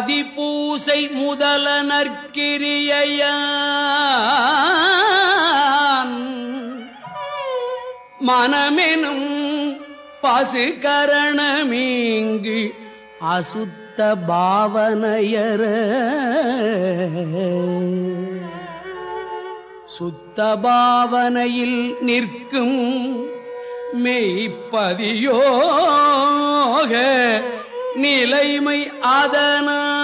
மதிப்பூசை முதல நற்கிரியையான் மனமெனும் பசுகரணமீங்கு அசுத்த பாவனையர. சுத்த பாவனையில் நிற்கும் மெய்ப்பதியோக நிலைமை அதனால்.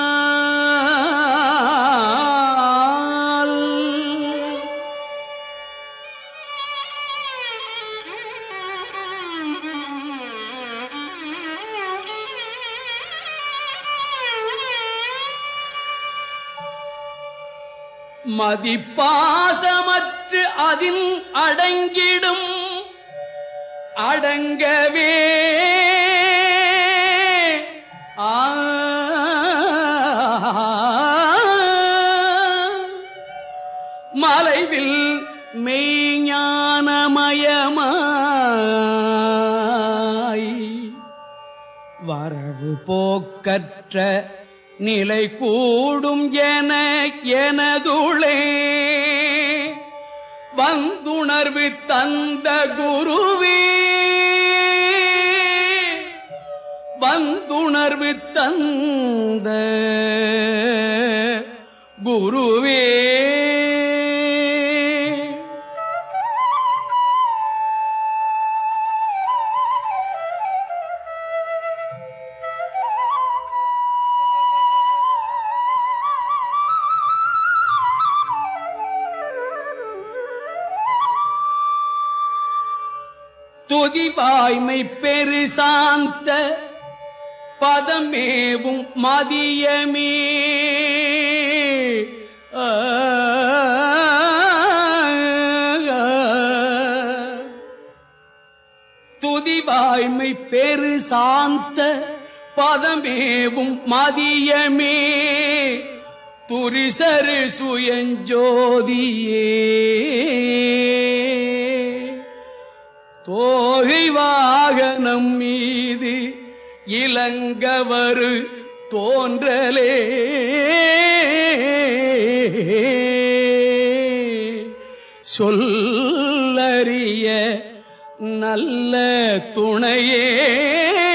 மதிப்பாசமற்று அதில் அடங்கிடும். அடங்கவே ஞானமயமாய் வரவு போக்கற்ற நிலை கூடும் என எனதுளே. வந்துணர்வு தந்த குருவே. வந்துணர்வு தந்த குருவே. வாய்மை பெரு சாந்த பதமேவும் மதியமே. துதிவாய்மை துதி பெரு சாந்த பதமேவும் மதியமே. துரிசரு சுயஞ்சோதியே. தோகை வாகனம் மீது இளங்கவரு தோன்றலே. சொல்லறிய நல்ல துணையே.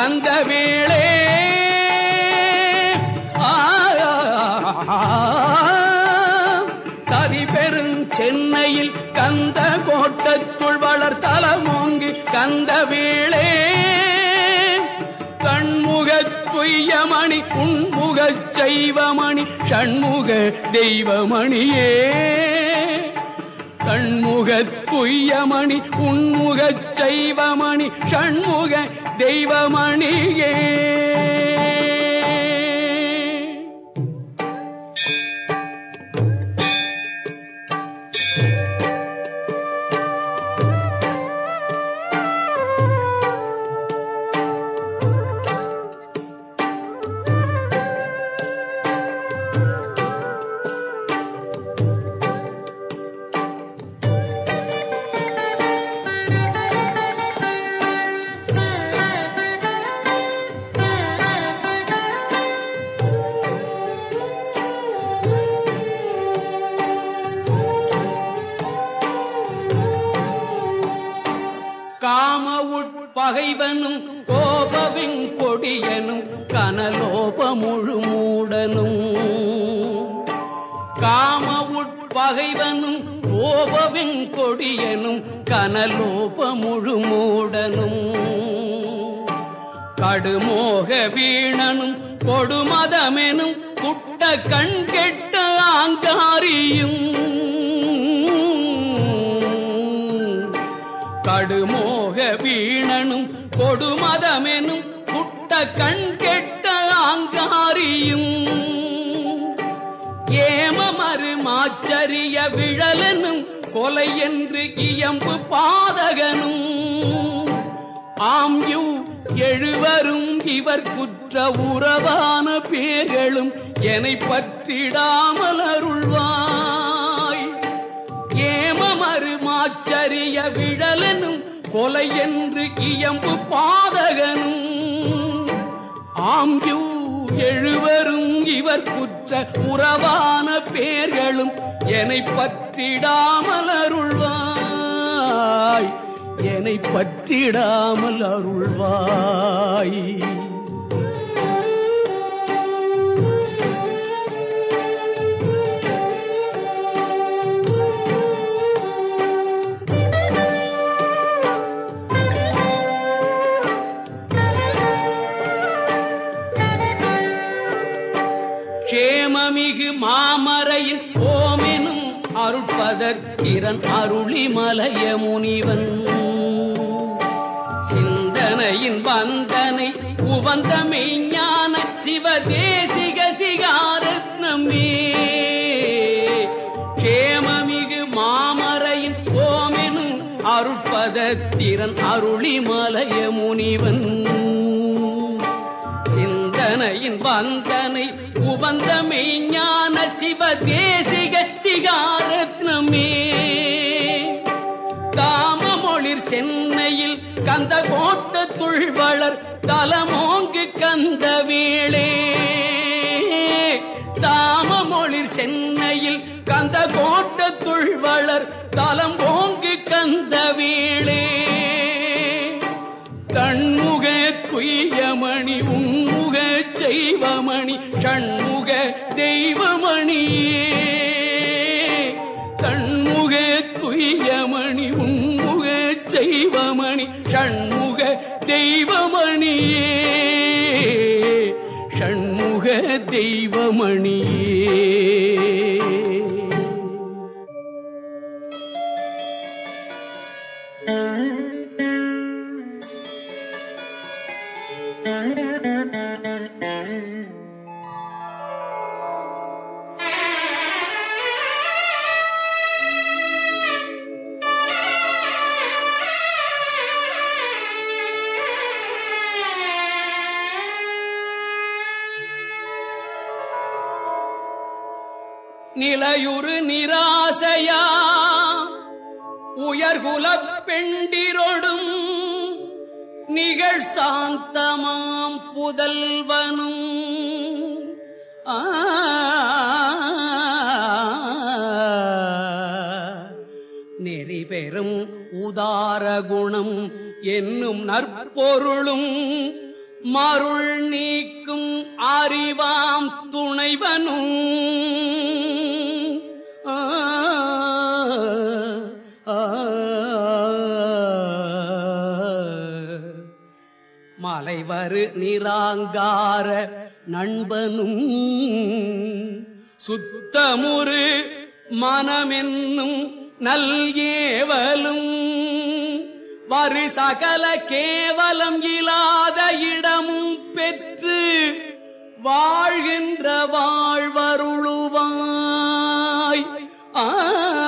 கந்த வேளே. கதி பெருஞ்சென்னையில் கந்த கோட்டத்துள் வளர் தலமோங்கு கந்த வேளே. கண்முகத் துய்யமணி உண்முகச் செய்வமணி ஷண்முக தெய்வமணியே. கண்முகத் துய்யமணி உண்முகச் செய்வமணி ஷண்முக தெய்வமணியே. காம உட்பகைவனும் கோபவின் கொடியனும் கனலோப முழுமூடனும் காம உட்பகைவனும் கோபவின் கொடியனும் கனலோப முழுமூடனும் கடுமோக வீணனும் கொடுமதமெனும் குட்ட கண் கெட்ட ஆங்காரியும். கொடுமதமெனும் குட்ட கண் கெட்ட ஆங்காரியும். ஏமமறு மாச்சரிய விழலனும் கொலை என்று இயம்பு பாதகனும். ஆம் யூ எழுவரும் இவர் குற்ற உறவான பேர்களும் என்னை பற்றிடாமல் அருள்வாய். ஏமமறு மாச்சரிய விழலனும் கொலை என்று இயம்பு பாதகனும் ஆம்யூ எழுவரும் இவர் குற்ற உறவான பேர்களும் என்னை பற்றிடாமல் அருள்வாய். என்னை பற்றிடாமல் அருள்வாய். ஓமெனும் அருளி மலைய முனிவன். சிந்தனையின் வந்தனை உவந்தமை ஞான சிவதேசிக சிகாரத்னமே. கேமமிகு மாமரையின் ஓமெனும் அருட்பதத்திரன் அருளிமலைய முனிவன். சிந்தனையின் வந்தனை உவந்தமை ஞான மெய்ஞான சிவதேசிக சிகாரத்னமே. காமமொழிர் சென்னையில் கந்த கோட்டத்துள் வளர் தலமோங்கு கந்த வேளே. தாமமொழிர் சென்னையில் கந்த கோட்டத்துள் வளர் தலம் ஓங்கு கந்த வேளே. தன்முக துய்யமணி உன்முக செய்வமணி ஷண்முக தெய்வமணியே கண்முக துய்யமணி உண்முக செய்வமணி ஷண்முக தெய்வமணியே ஷண்முக தெய்வமணியே. நிலையுறு நிராசையா? உயர்குலப் பெண்டிரொடும் நிகழ் சாந்தமாம் புதல்வனும். நெறி பெறும் உதார குணம் என்னும் நற்பொருளும் மருள் நீக்க நிராங்கார நண்பனும் சுத்தமுறு மனமென்னும் நல்கேவலும். வரு சகல கேவலம் இல்லாத இடமும் பெற்று வாழ்கின்ற வாழ்வருளுவாய். ஆ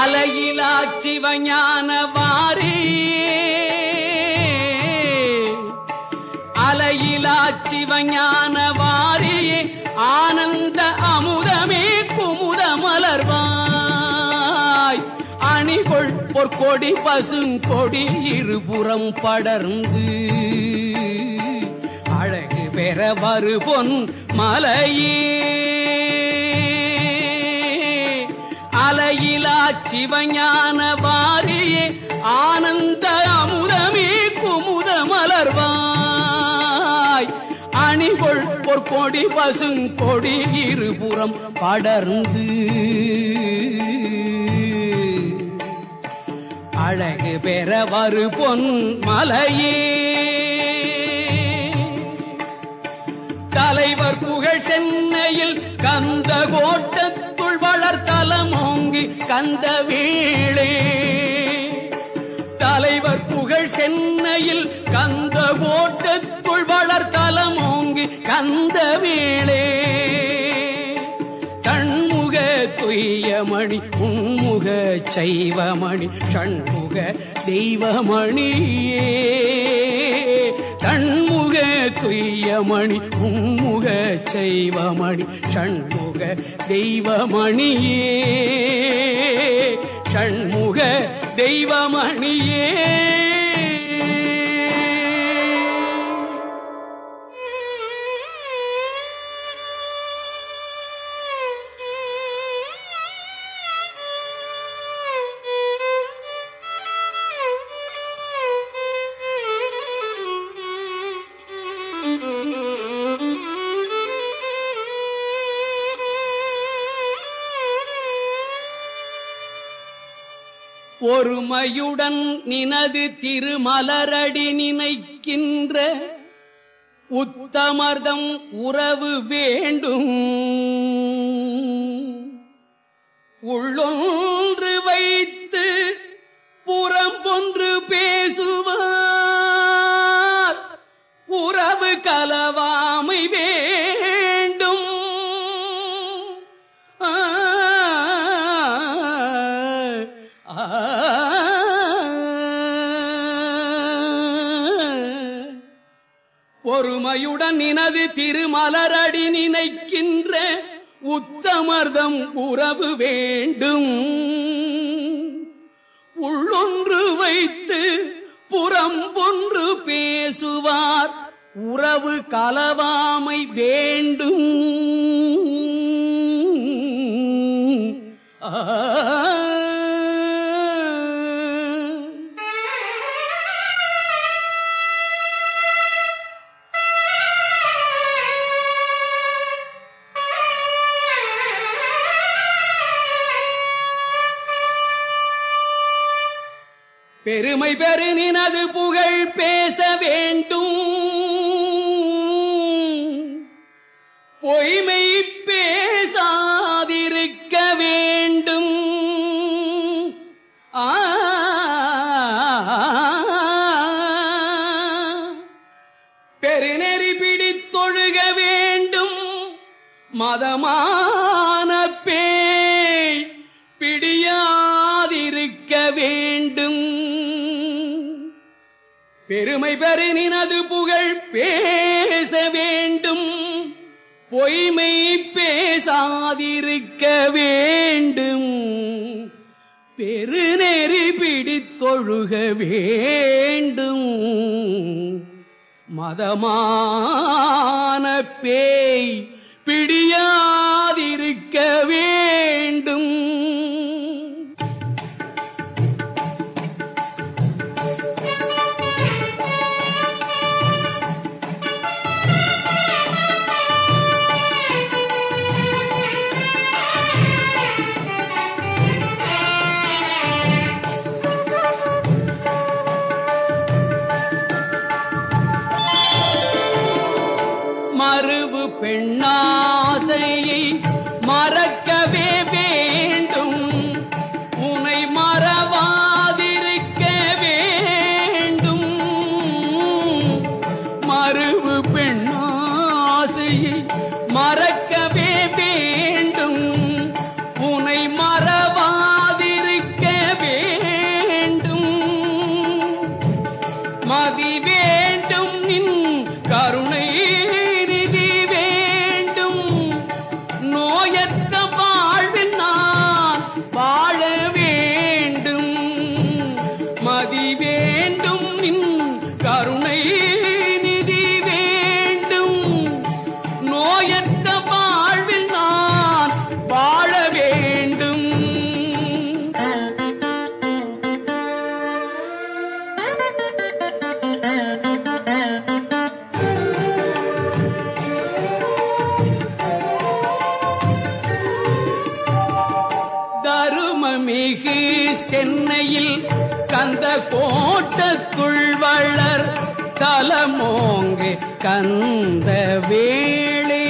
அலையிலா சிவஞான வாரி அலையிலா சிவஞான வாரி ஆனந்த அமுதமே குமுத மலர்வாய் அணிகொள் பொற்கொடி பசுங்கொடி இருபுறம் படர்ந்து. அழகு பெற வருபொன் மலையே. சிவஞான வாரியே ஆனந்த அமுதமே குமுத மலர்வாய். அணிகொள் பொற்கொடி பசுங்கொடி இருபுறம் படர்ந்து. அழகு பெற வரு பொன் மலையே. தலைவர் புகழ் சென்னையில் கந்த கோட்டத்துள் கந்த வீழே. தலைவர் புகழ் சென்னையில் கந்த ஓட்டத்துள் வளர் தலமோங்கி கந்த வீழே. கண்முக துய்யமணி உண்முக சைவமணி ஷண்முக தெய்வமணியே. கண்முக துய்யமணி உண்முக சைவமணி ஷண்முக தெய்வமணியே. ஒருமையுடன் நினது திருமலரடி நினைக்கின்ற உத்தமர்தம் உறவு வேண்டும் உள்ளொன்று வைத்து புறம்பொன்று பேசுவார் உறவு கலவாமை வேண்டும் ஆ, ஆ, பொறுமையுடன் நினது திருமலரடி நினைக்கின்ற உத்தமர்தம் உறவு வேண்டும். உள்ளொன்று வைத்து புறம்பொன்று பேசுவார் உறவு கலவாமை வேண்டும். ஆ. பெருமை பெரு நினது புகழ் பேச வேண்டும். பொய்மை பேசாதிருக்க வேண்டும். ஆ பெருநெறி பிடித்தொழுக வேண்டும். மதமா பெருமை பெரு நினது புகழ் பேச வேண்டும். பொய்மை பேசாதிருக்க வேண்டும். பெருநெறி பிடித்தொழுக வேண்டும். மதமான பேய் பிடியாதிருக்க வேண்டும். பெண்ணாசையை மறக்கவே வேண்டும். உனை மறவாதிருக்க வேண்டும். மறுவு பெண்ணாசையை மறக்கவே வேண்டும். உனை மறவாதிருக்க வேண்டும். மதி வேண்டும் நின் கருணை சென்னையில் கந்த கோட்டத்துள் வளர் தலமோங்கு கந்த வேளே.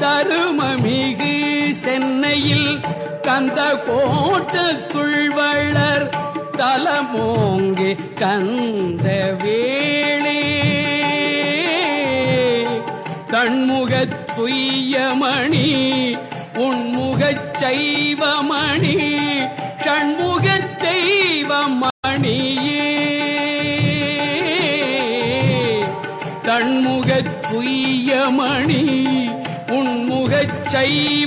தருமமிகு சென்னையில் கந்த கோட்டத்துள் வளர் தலமோங்கு கந்த வேளே. தன்முகத் துய்யமணி உன்முகச் தெய்வமணி ஷண்முகத் தெய்வமணியே. தன்முகத் துய்யமணி உன்முகச் செய்வ